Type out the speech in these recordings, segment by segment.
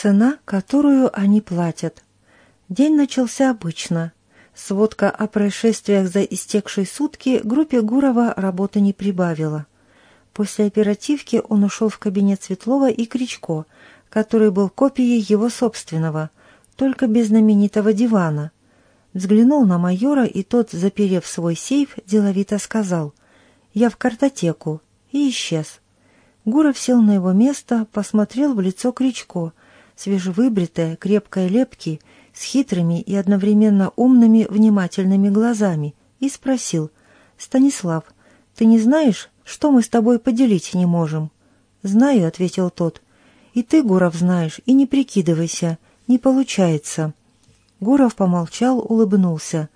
Цена, которую они платят. День начался обычно. Сводка о происшествиях за истекшие сутки группе Гурова работы не прибавила. После оперативки он ушел в кабинет Светлова и Кричко, который был копией его собственного, только без знаменитого дивана. Взглянул на майора, и тот, заперев свой сейф, деловито сказал «Я в картотеку» и исчез. Гуров сел на его место, посмотрел в лицо Кричко, свежевыбритое, крепкое лепки, с хитрыми и одновременно умными, внимательными глазами, и спросил «Станислав, ты не знаешь, что мы с тобой поделить не можем?» «Знаю», — ответил тот. «И ты, Гуров, знаешь, и не прикидывайся, не получается». Гуров помолчал, улыбнулся.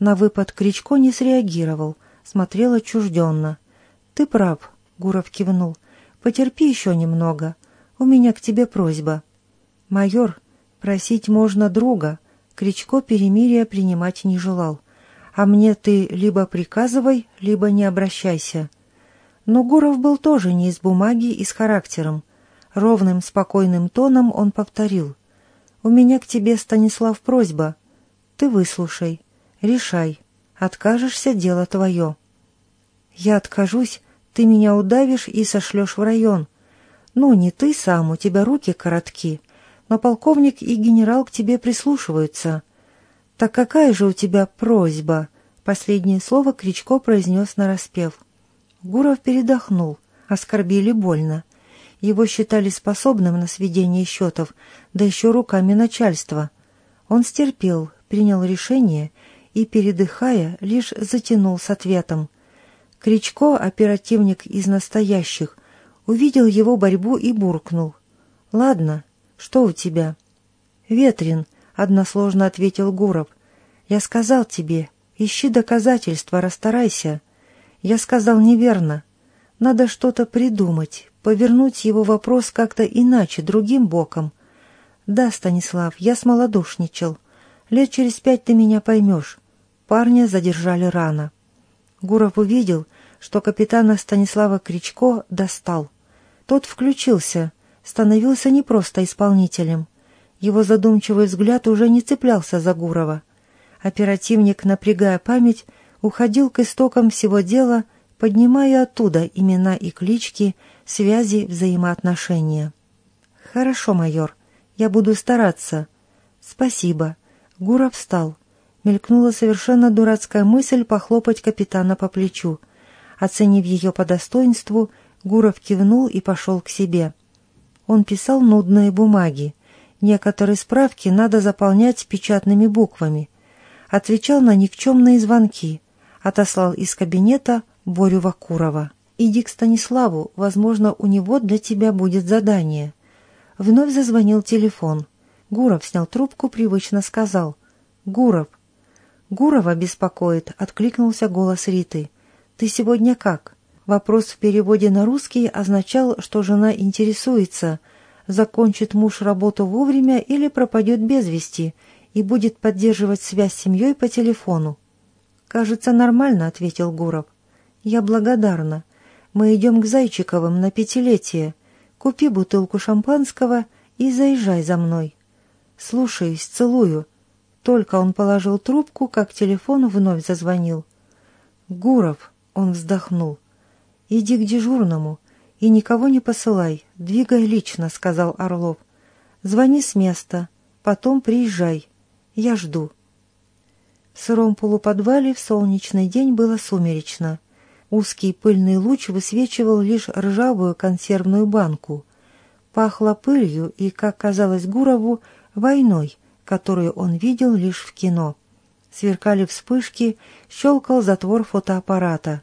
На выпад Кричко не среагировал, смотрел отчужденно. «Ты прав», — Гуров кивнул. «Потерпи еще немного. У меня к тебе просьба». «Майор, просить можно друга». Кричко перемирия принимать не желал. «А мне ты либо приказывай, либо не обращайся». Но Гуров был тоже не из бумаги и с характером. Ровным, спокойным тоном он повторил. «У меня к тебе, Станислав, просьба. Ты выслушай, решай. Откажешься — дело твое». «Я откажусь, ты меня удавишь и сошлешь в район. Ну, не ты сам, у тебя руки коротки, но полковник и генерал к тебе прислушиваются. Так какая же у тебя просьба?» Последнее слово Кричко произнес нараспев. Гуров передохнул, оскорбили больно. Его считали способным на сведение счетов, да еще руками начальства. Он стерпел, принял решение и, передыхая, лишь затянул с ответом. Кричко, оперативник из настоящих, увидел его борьбу и буркнул. «Ладно, что у тебя?» «Ветрин», — односложно ответил Гуров. «Я сказал тебе, ищи доказательства, расстарайся». Я сказал неверно. Надо что-то придумать, повернуть его вопрос как-то иначе, другим боком. Да, Станислав, я смолодушничал. Лет через пять ты меня поймешь. Парня задержали рано. Гуров увидел, что капитана Станислава Кричко достал. Тот включился, становился не просто исполнителем. Его задумчивый взгляд уже не цеплялся за Гурова. Оперативник, напрягая память, уходил к истокам всего дела, поднимая оттуда имена и клички, связи, взаимоотношения. «Хорошо, майор, я буду стараться». «Спасибо». Гуров встал. Мелькнула совершенно дурацкая мысль похлопать капитана по плечу. Оценив ее по достоинству, Гуров кивнул и пошел к себе. Он писал нудные бумаги. Некоторые справки надо заполнять печатными буквами. Отвечал на никчемные звонки отослал из кабинета Борю Вакурова. «Иди к Станиславу, возможно, у него для тебя будет задание». Вновь зазвонил телефон. Гуров снял трубку, привычно сказал. «Гуров». «Гурова беспокоит», — откликнулся голос Риты. «Ты сегодня как?» Вопрос в переводе на русский означал, что жена интересуется, закончит муж работу вовремя или пропадет без вести и будет поддерживать связь с семьей по телефону. «Кажется, нормально», — ответил Гуров. «Я благодарна. Мы идем к Зайчиковым на пятилетие. Купи бутылку шампанского и заезжай за мной». «Слушаюсь, целую». Только он положил трубку, как телефон вновь зазвонил. «Гуров», — он вздохнул, — «иди к дежурному и никого не посылай, двигай лично», — сказал Орлов. «Звони с места, потом приезжай. Я жду». В сыром полуподвале в солнечный день было сумеречно. Узкий пыльный луч высвечивал лишь ржавую консервную банку. Пахло пылью и, как казалось Гурову, войной, которую он видел лишь в кино. Сверкали вспышки, щелкал затвор фотоаппарата.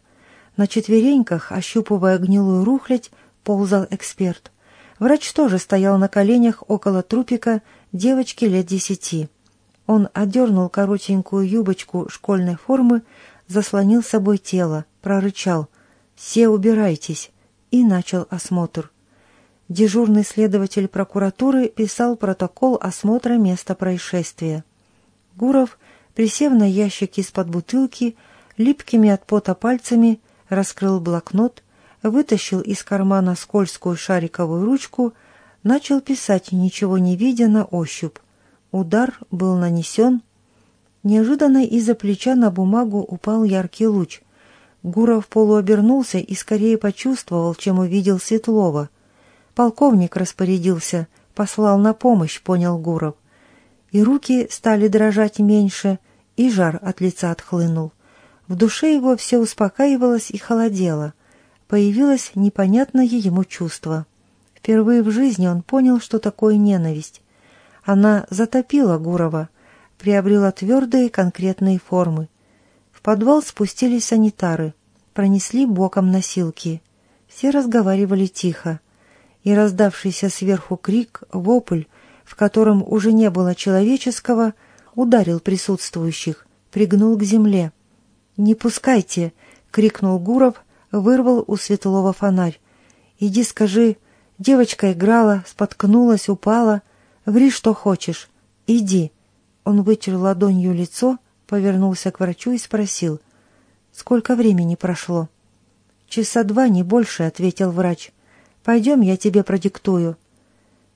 На четвереньках, ощупывая гнилую рухлядь, ползал эксперт. Врач тоже стоял на коленях около трупика девочки лет десяти. Он одернул коротенькую юбочку школьной формы, заслонил собой тело, прорычал «Все убирайтесь!» и начал осмотр. Дежурный следователь прокуратуры писал протокол осмотра места происшествия. Гуров, присев на ящик из-под бутылки, липкими от пота пальцами раскрыл блокнот, вытащил из кармана скользкую шариковую ручку, Начал писать, ничего не видя, на ощупь. Удар был нанесен. Неожиданно из-за плеча на бумагу упал яркий луч. Гуров полуобернулся и скорее почувствовал, чем увидел Светлова. Полковник распорядился, послал на помощь, понял Гуров. И руки стали дрожать меньше, и жар от лица отхлынул. В душе его все успокаивалось и холодело. Появилось непонятное ему чувство. Впервые в жизни он понял, что такое ненависть. Она затопила Гурова, приобрела твердые конкретные формы. В подвал спустились санитары, пронесли боком носилки. Все разговаривали тихо. И раздавшийся сверху крик, вопль, в котором уже не было человеческого, ударил присутствующих, пригнул к земле. «Не пускайте!» — крикнул Гуров, вырвал у Светлова фонарь. «Иди скажи, девочка играла, споткнулась, упала. Ври, что хочешь. Иди». Он вытер ладонью лицо, повернулся к врачу и спросил. «Сколько времени прошло?» «Часа два, не больше», — ответил врач. «Пойдем, я тебе продиктую».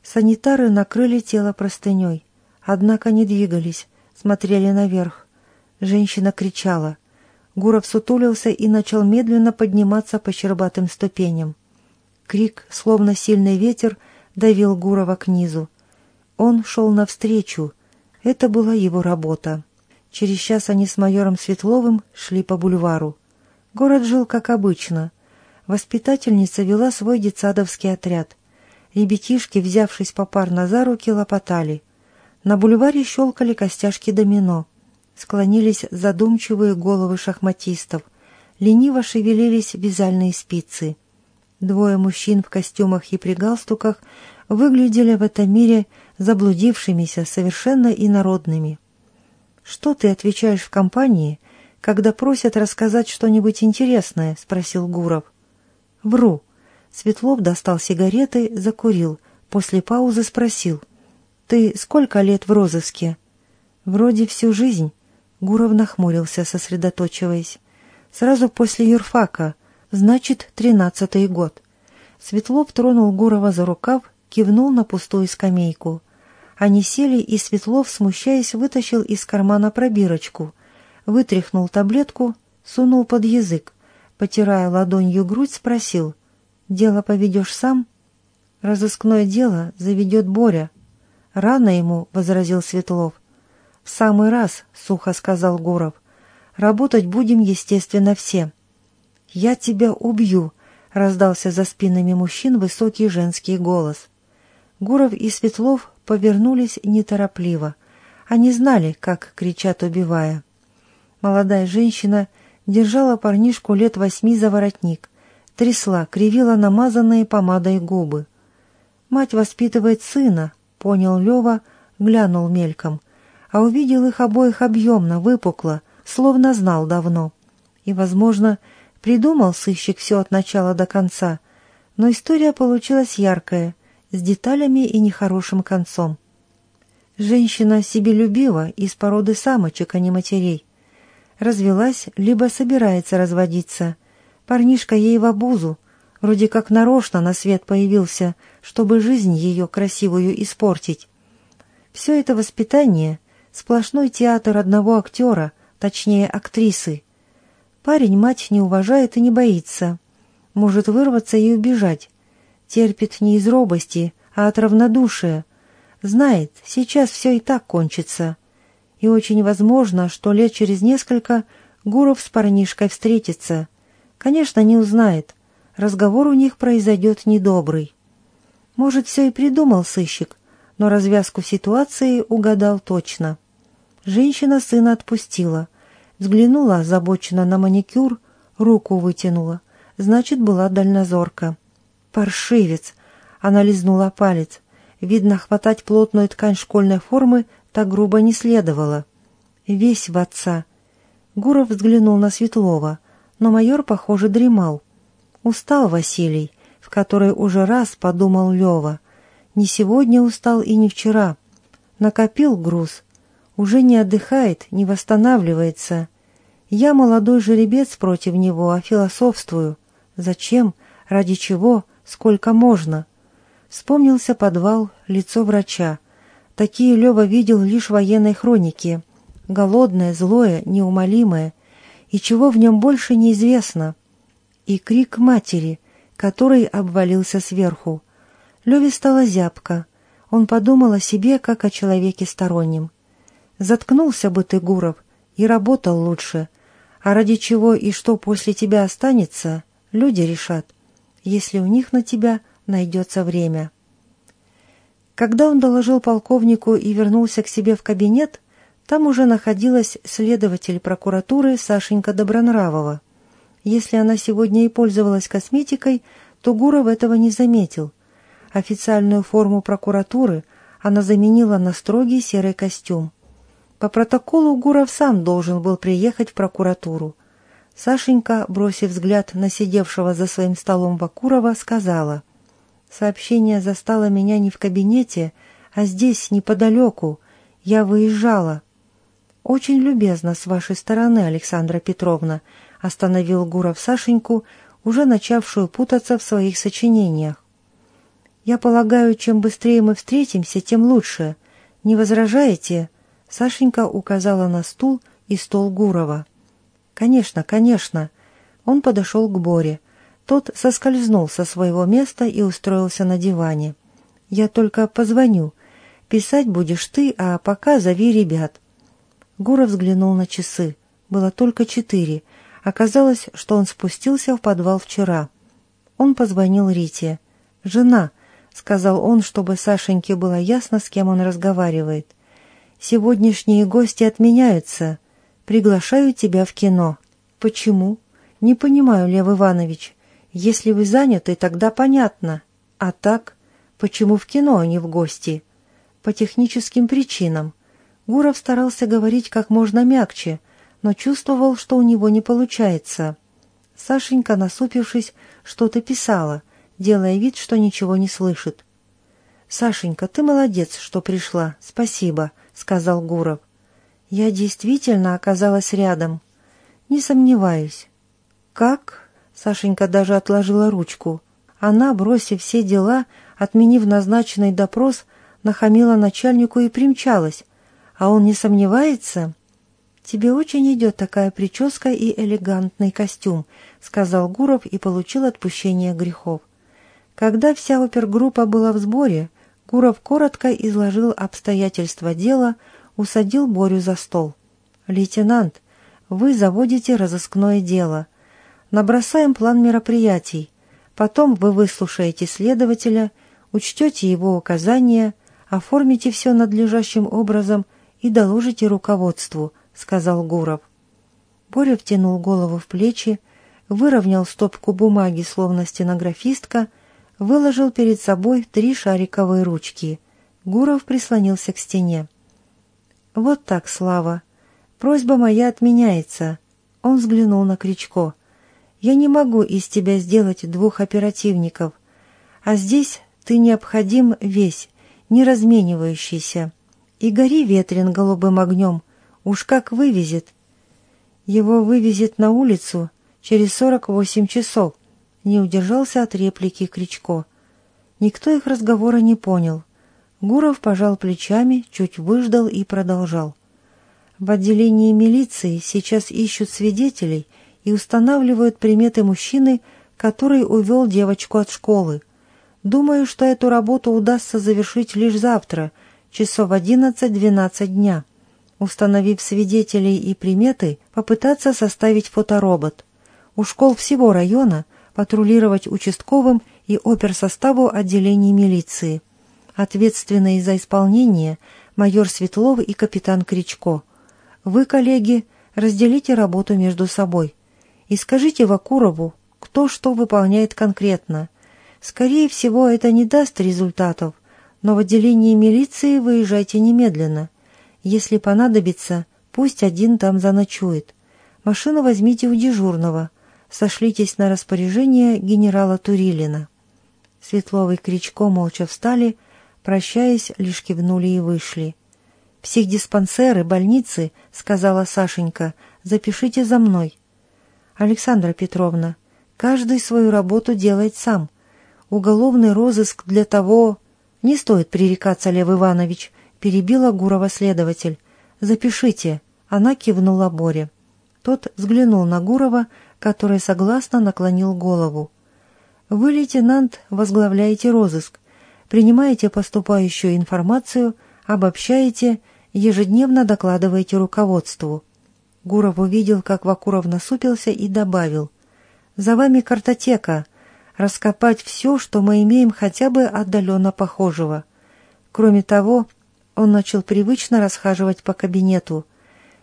Санитары накрыли тело простыней, однако не двигались, смотрели наверх. Женщина кричала — Гуров сутулился и начал медленно подниматься по щербатым ступеням. Крик, словно сильный ветер, давил Гурова к низу. Он шел навстречу. Это была его работа. Через час они с майором Светловым шли по бульвару. Город жил как обычно. Воспитательница вела свой детсадовский отряд. Ребятишки, взявшись попарно за руки, лопотали. На бульваре щелкали костяшки домино — склонились задумчивые головы шахматистов, лениво шевелились вязальные спицы. Двое мужчин в костюмах и при галстуках выглядели в этом мире заблудившимися, совершенно инородными. «Что ты отвечаешь в компании, когда просят рассказать что-нибудь интересное?» — спросил Гуров. «Вру». Светлов достал сигареты, закурил. После паузы спросил. «Ты сколько лет в розыске?» «Вроде всю жизнь. Гуров нахмурился, сосредоточиваясь. «Сразу после юрфака, значит, тринадцатый год». Светлов тронул Гурова за рукав, кивнул на пустую скамейку. Они сели, и Светлов, смущаясь, вытащил из кармана пробирочку, вытряхнул таблетку, сунул под язык, потирая ладонью грудь, спросил, «Дело поведешь сам?» «Разыскное дело заведет Боря». «Рано ему», — возразил Светлов. «В самый раз», — сухо сказал Гуров. «Работать будем, естественно, все». «Я тебя убью», — раздался за спинами мужчин высокий женский голос. Гуров и Светлов повернулись неторопливо. Они знали, как кричат, убивая. Молодая женщина держала парнишку лет восьми за воротник, трясла, кривила намазанные помадой губы. «Мать воспитывает сына», — понял Лева, глянул мельком а увидел их обоих объемно, выпукло, словно знал давно. И, возможно, придумал сыщик все от начала до конца, но история получилась яркая, с деталями и нехорошим концом. Женщина себелюбива из породы самочек, а не матерей. Развелась, либо собирается разводиться. Парнишка ей в обузу, вроде как нарочно на свет появился, чтобы жизнь ее красивую испортить. Все это воспитание Сплошной театр одного актера, точнее актрисы. Парень мать не уважает и не боится. Может вырваться и убежать. Терпит не из робости, а от равнодушия. Знает, сейчас все и так кончится. И очень возможно, что лет через несколько Гуров с парнишкой встретится. Конечно, не узнает. Разговор у них произойдет недобрый. Может, все и придумал сыщик, но развязку ситуации угадал точно. Женщина сына отпустила, взглянула озабоченно на маникюр, руку вытянула, значит, была дальнозорка. «Паршивец!» — она лизнула палец. Видно, хватать плотную ткань школьной формы так грубо не следовало. Весь в отца. Гуров взглянул на Светлова, но майор, похоже, дремал. Устал Василий, в который уже раз подумал Лева. Не сегодня устал и не вчера. Накопил груз, уже не отдыхает, не восстанавливается. Я молодой жеребец против него, а философствую. Зачем? Ради чего? Сколько можно? Вспомнился подвал, лицо врача. Такие Лева видел лишь в военной хронике. Голодное, злое, неумолимое. И чего в нем больше неизвестно. И крик матери, который обвалился сверху. Леве стало зябко. Он подумал о себе, как о человеке стороннем. Заткнулся бы ты, Гуров, и работал лучше. А ради чего и что после тебя останется, люди решат, если у них на тебя найдется время. Когда он доложил полковнику и вернулся к себе в кабинет, там уже находилась следователь прокуратуры Сашенька Добронравова. Если она сегодня и пользовалась косметикой, то Гуров этого не заметил. Официальную форму прокуратуры она заменила на строгий серый костюм. По протоколу Гуров сам должен был приехать в прокуратуру. Сашенька, бросив взгляд на сидевшего за своим столом Вакурова, сказала, «Сообщение застало меня не в кабинете, а здесь, неподалеку. Я выезжала». «Очень любезно с вашей стороны, Александра Петровна», остановил Гуров Сашеньку, уже начавшую путаться в своих сочинениях. «Я полагаю, чем быстрее мы встретимся, тем лучше. Не возражаете?» Сашенька указала на стул и стол Гурова. «Конечно, конечно». Он подошел к Боре. Тот соскользнул со своего места и устроился на диване. «Я только позвоню. Писать будешь ты, а пока зови ребят». Гуров взглянул на часы. Было только четыре. Оказалось, что он спустился в подвал вчера. Он позвонил Рите. «Жена», — сказал он, чтобы Сашеньке было ясно, с кем он разговаривает. «Сегодняшние гости отменяются. Приглашаю тебя в кино. Почему? Не понимаю, Лев Иванович. Если вы заняты, тогда понятно. А так? Почему в кино, а не в гости? По техническим причинам. Гуров старался говорить как можно мягче, но чувствовал, что у него не получается. Сашенька, насупившись, что-то писала, делая вид, что ничего не слышит. «Сашенька, ты молодец, что пришла. Спасибо», — сказал Гуров. Я действительно оказалась рядом. Не сомневаюсь. Как? Сашенька даже отложила ручку. Она, бросив все дела, отменив назначенный допрос, нахамила начальнику и примчалась. А он не сомневается? «Тебе очень идет такая прическа и элегантный костюм», — сказал Гуров и получил отпущение грехов. Когда вся опергруппа была в сборе, Гуров коротко изложил обстоятельства дела, усадил Борю за стол. «Лейтенант, вы заводите разыскное дело. Набросаем план мероприятий. Потом вы выслушаете следователя, учтете его указания, оформите все надлежащим образом и доложите руководству», — сказал Гуров. Боря втянул голову в плечи, выровнял стопку бумаги, словно стенографистка, выложил перед собой три шариковые ручки. Гуров прислонился к стене. «Вот так, Слава. Просьба моя отменяется». Он взглянул на Кричко. «Я не могу из тебя сделать двух оперативников. А здесь ты необходим весь, не разменивающийся. И гори ветрен голубым огнем. Уж как вывезет». «Его вывезет на улицу через сорок восемь часов», — не удержался от реплики Кричко. Никто их разговора не понял. Гуров пожал плечами, чуть выждал и продолжал. В отделении милиции сейчас ищут свидетелей и устанавливают приметы мужчины, который увел девочку от школы. Думаю, что эту работу удастся завершить лишь завтра, часов одиннадцать-двенадцать дня. Установив свидетелей и приметы, попытаться составить фоторобот. У школ всего района патрулировать участковым и оперсоставу отделений милиции – Ответственные за исполнение майор Светлов и капитан Кричко. Вы, коллеги, разделите работу между собой и скажите Вакурову, кто что выполняет конкретно. Скорее всего, это не даст результатов, но в отделении милиции выезжайте немедленно. Если понадобится, пусть один там заночует. Машину возьмите у дежурного. Сошлитесь на распоряжение генерала Турилина. Светлов и Кричко молча встали, Прощаясь, лишь кивнули и вышли. «Психдиспансеры, больницы», — сказала Сашенька, — «запишите за мной». «Александра Петровна, каждый свою работу делает сам. Уголовный розыск для того... Не стоит пререкаться, Лев Иванович, перебила Гурова следователь. Запишите. Она кивнула Боре. Тот взглянул на Гурова, который согласно наклонил голову. Вы, лейтенант, возглавляете розыск, принимаете поступающую информацию, обобщаете, ежедневно докладываете руководству. Гуров увидел, как Вакуров насупился и добавил. «За вами картотека. Раскопать все, что мы имеем хотя бы отдаленно похожего. Кроме того, он начал привычно расхаживать по кабинету.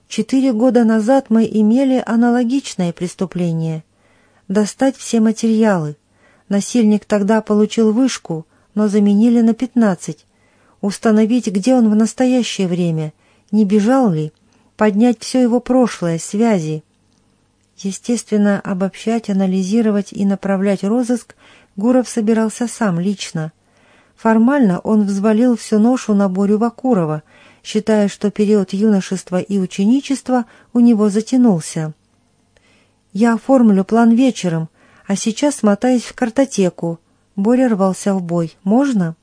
Четыре года назад мы имели аналогичное преступление. Достать все материалы. Насильник тогда получил вышку, но заменили на пятнадцать. Установить, где он в настоящее время, не бежал ли, поднять все его прошлое, связи. Естественно, обобщать, анализировать и направлять розыск Гуров собирался сам лично. Формально он взвалил всю ношу на Борю Вакурова, считая, что период юношества и ученичества у него затянулся. «Я оформлю план вечером, а сейчас смотаюсь в картотеку». Боря рвался в бой. «Можно?»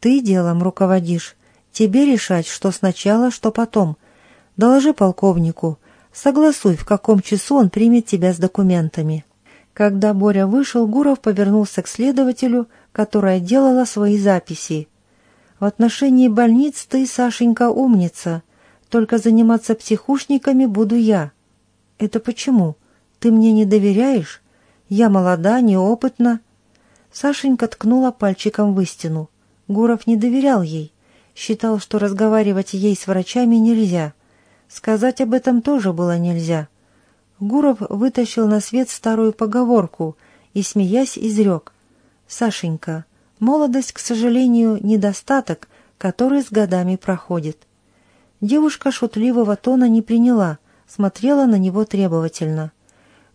«Ты делом руководишь. Тебе решать, что сначала, что потом. Доложи полковнику. Согласуй, в каком часу он примет тебя с документами». Когда Боря вышел, Гуров повернулся к следователю, которая делала свои записи. «В отношении больниц ты, Сашенька, умница. Только заниматься психушниками буду я». «Это почему? Ты мне не доверяешь? Я молода, неопытна». Сашенька ткнула пальчиком в истину. Гуров не доверял ей. Считал, что разговаривать ей с врачами нельзя. Сказать об этом тоже было нельзя. Гуров вытащил на свет старую поговорку и, смеясь, изрек. «Сашенька, молодость, к сожалению, недостаток, который с годами проходит». Девушка шутливого тона не приняла, смотрела на него требовательно.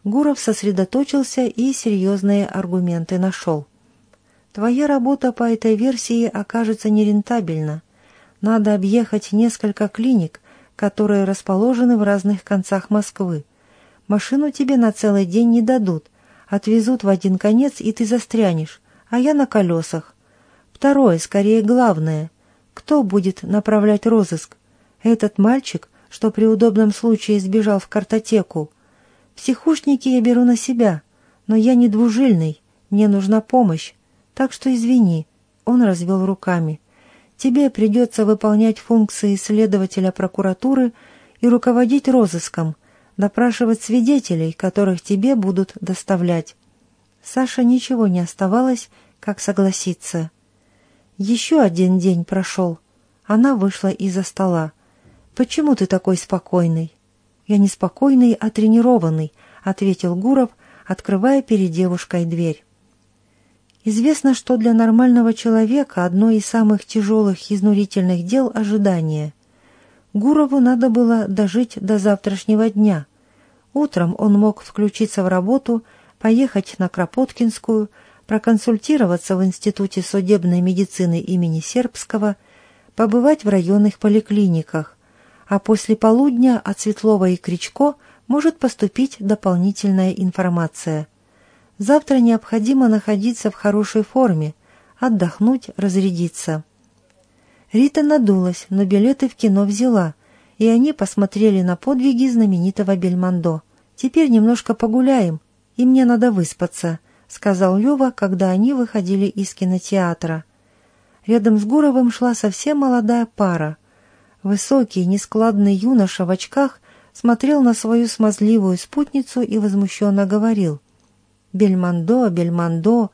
Гуров сосредоточился и серьезные аргументы нашел. «Твоя работа по этой версии окажется нерентабельна. Надо объехать несколько клиник, которые расположены в разных концах Москвы. Машину тебе на целый день не дадут, отвезут в один конец, и ты застрянешь, а я на колесах. Второе, скорее главное. Кто будет направлять розыск? Этот мальчик, что при удобном случае сбежал в картотеку. Психушники я беру на себя, но я не двужильный, мне нужна помощь, так что извини. Он развел руками. Тебе придется выполнять функции следователя прокуратуры и руководить розыском, допрашивать свидетелей, которых тебе будут доставлять. Саша ничего не оставалось, как согласиться. Еще один день прошел. Она вышла из-за стола. «Почему ты такой спокойный?» «Я не спокойный, а тренированный», — ответил Гуров, открывая перед девушкой дверь. Известно, что для нормального человека одно из самых тяжелых изнурительных дел — ожидание. Гурову надо было дожить до завтрашнего дня. Утром он мог включиться в работу, поехать на Кропоткинскую, проконсультироваться в Институте судебной медицины имени Сербского, побывать в районных поликлиниках, а после полудня от Светлова и Кричко может поступить дополнительная информация. Завтра необходимо находиться в хорошей форме, отдохнуть, разрядиться. Рита надулась, но билеты в кино взяла, и они посмотрели на подвиги знаменитого Бельмондо. «Теперь немножко погуляем, и мне надо выспаться», — сказал Лева, когда они выходили из кинотеатра. Рядом с Гуровым шла совсем молодая пара. Высокий, нескладный юноша в очках смотрел на свою смазливую спутницу и возмущенно говорил. «Бельмондо, Бельмондо,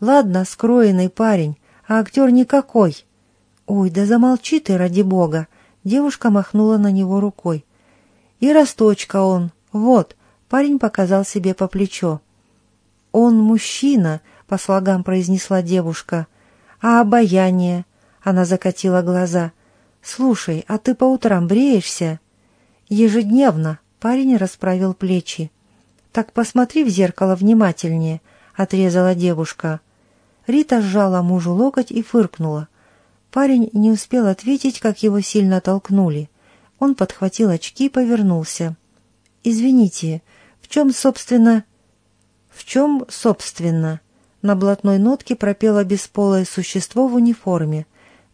ладно, скроенный парень, а актер никакой». «Ой, да замолчи ты, ради бога!» Девушка махнула на него рукой. «И росточка он, вот!» Парень показал себе по плечо. «Он мужчина», — по слогам произнесла девушка. «А обаяние?» — она закатила глаза. «Слушай, а ты по утрам бреешься?» «Ежедневно», — парень расправил плечи. «Так посмотри в зеркало внимательнее», — отрезала девушка. Рита сжала мужу локоть и фыркнула. Парень не успел ответить, как его сильно толкнули. Он подхватил очки и повернулся. «Извините, в чем, собственно...» «В чем, собственно?» На блатной нотке пропело бесполое существо в униформе.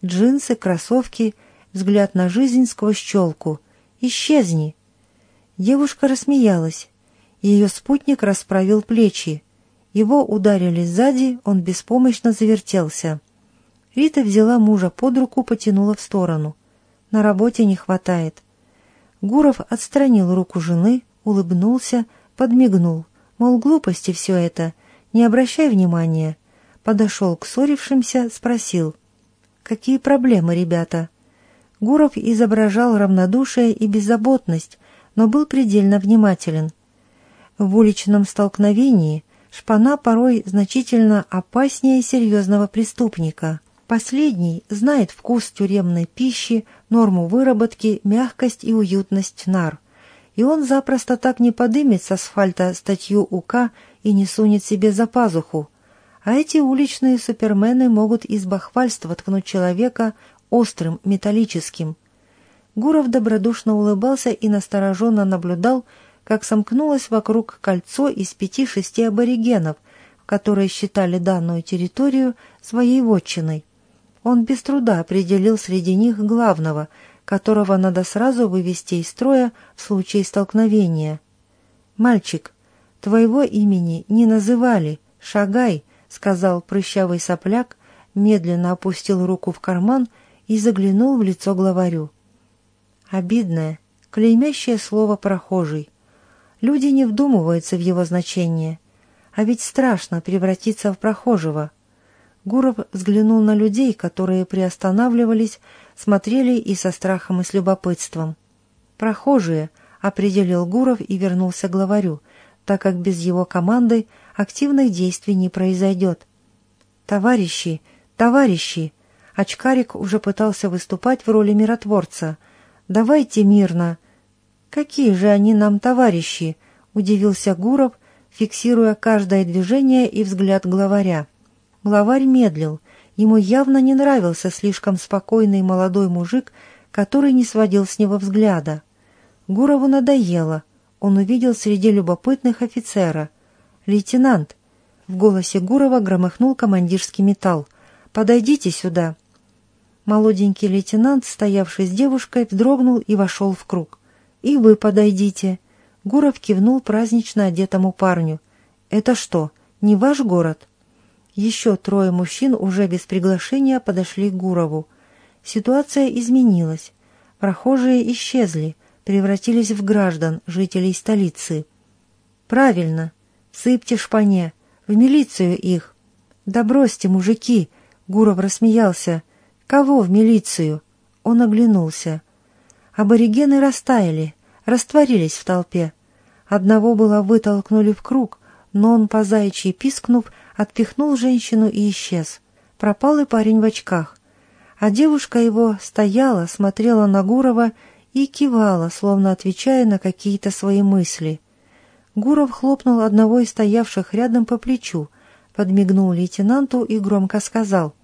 Джинсы, кроссовки, взгляд на жизнь сквозь щелку. «Исчезни!» Девушка рассмеялась. Ее спутник расправил плечи. Его ударили сзади, он беспомощно завертелся. Рита взяла мужа под руку, потянула в сторону. На работе не хватает. Гуров отстранил руку жены, улыбнулся, подмигнул. Мол, глупости все это, не обращай внимания. Подошел к ссорившимся, спросил. «Какие проблемы, ребята?» Гуров изображал равнодушие и беззаботность, но был предельно внимателен. В уличном столкновении шпана порой значительно опаснее серьезного преступника. Последний знает вкус тюремной пищи, норму выработки, мягкость и уютность нар. И он запросто так не подымет с асфальта статью УК и не сунет себе за пазуху. А эти уличные супермены могут из бахвальства ткнуть человека острым, металлическим. Гуров добродушно улыбался и настороженно наблюдал, как сомкнулось вокруг кольцо из пяти-шести аборигенов, которые считали данную территорию своей вотчиной. Он без труда определил среди них главного, которого надо сразу вывести из строя в случае столкновения. «Мальчик, твоего имени не называли, шагай», — сказал прыщавый сопляк, медленно опустил руку в карман и заглянул в лицо главарю. Обидное, клеймящее слово «прохожий». Люди не вдумываются в его значение, а ведь страшно превратиться в прохожего — Гуров взглянул на людей, которые приостанавливались, смотрели и со страхом, и с любопытством. «Прохожие», — определил Гуров и вернулся к главарю, так как без его команды активных действий не произойдет. «Товарищи, товарищи!» Очкарик уже пытался выступать в роли миротворца. «Давайте мирно!» «Какие же они нам товарищи?» — удивился Гуров, фиксируя каждое движение и взгляд главаря. Главарь медлил. Ему явно не нравился слишком спокойный молодой мужик, который не сводил с него взгляда. Гурову надоело. Он увидел среди любопытных офицера. «Лейтенант!» В голосе Гурова громыхнул командирский металл. «Подойдите сюда!» Молоденький лейтенант, стоявший с девушкой, вздрогнул и вошел в круг. «И вы подойдите!» Гуров кивнул празднично одетому парню. «Это что, не ваш город?» Еще трое мужчин уже без приглашения подошли к Гурову. Ситуация изменилась. Прохожие исчезли, превратились в граждан, жителей столицы. «Правильно. Сыпьте шпане. В милицию их». «Да бросьте, мужики!» — Гуров рассмеялся. «Кого в милицию?» Он оглянулся. Аборигены растаяли, растворились в толпе. Одного было вытолкнули в круг, но он, по заячьи пискнув, отпихнул женщину и исчез. Пропал и парень в очках. А девушка его стояла, смотрела на Гурова и кивала, словно отвечая на какие-то свои мысли. Гуров хлопнул одного из стоявших рядом по плечу, подмигнул лейтенанту и громко сказал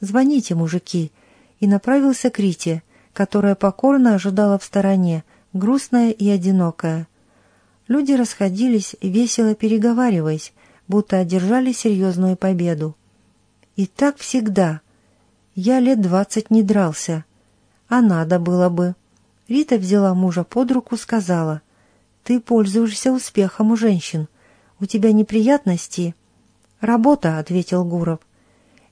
«Звоните, мужики», и направился к Рите, которая покорно ожидала в стороне, грустная и одинокая. Люди расходились, весело переговариваясь, будто одержали серьезную победу. И так всегда. Я лет двадцать не дрался. А надо было бы. Рита взяла мужа под руку, сказала, «Ты пользуешься успехом у женщин. У тебя неприятности?» «Работа», — ответил Гуров.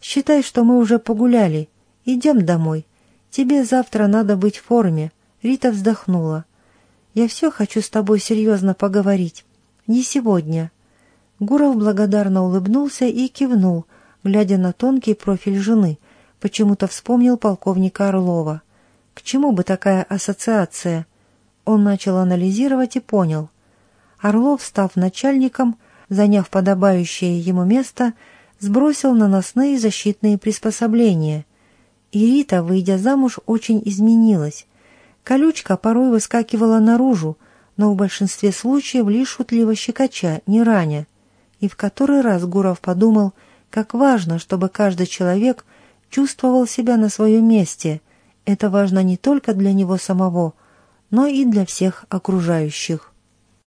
«Считай, что мы уже погуляли. Идем домой. Тебе завтра надо быть в форме». Рита вздохнула. «Я все хочу с тобой серьезно поговорить. Не сегодня. Гуров благодарно улыбнулся и кивнул, глядя на тонкий профиль жены. Почему-то вспомнил полковника Орлова. К чему бы такая ассоциация? Он начал анализировать и понял. Орлов, став начальником, заняв подобающее ему место, сбросил наносные защитные приспособления. И Рита, выйдя замуж, очень изменилась. Колючка порой выскакивала наружу, но в большинстве случаев лишь шутливо щекоча, не раня и в который раз Гуров подумал, как важно, чтобы каждый человек чувствовал себя на своем месте. Это важно не только для него самого, но и для всех окружающих.